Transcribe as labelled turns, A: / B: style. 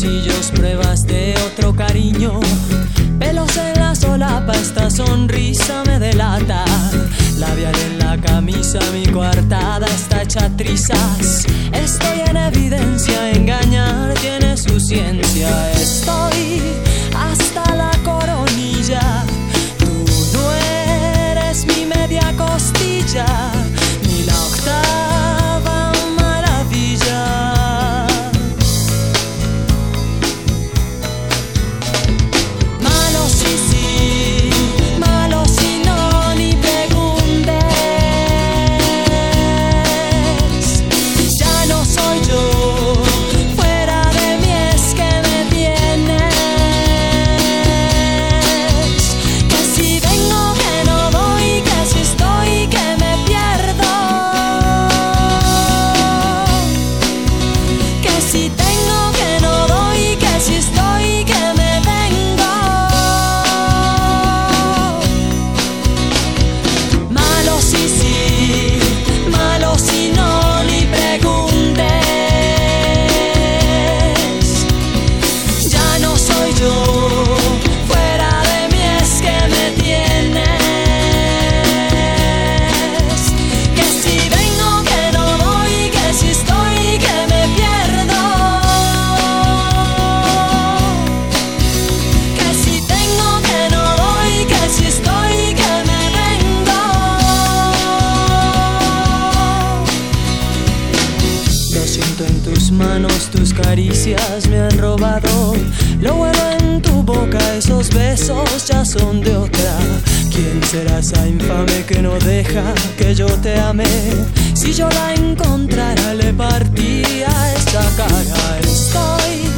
A: de otro cariño. Pelos en la solapa, esta sonrisa me delata. Labial en la camisa, mi coartada está hecha trizas. Estoy en evidencia, engañar tiene su ciencia. Estoy hasta la coronilla. Tú no eres mi media costilla, tus manos, tus caricias me han robado. Lo huelo en tu boca, esos besos ya son de otra. ¿Quién será esa infame que no deja que yo te ame? Si yo la encontrara, le partiría esta cara. Estoy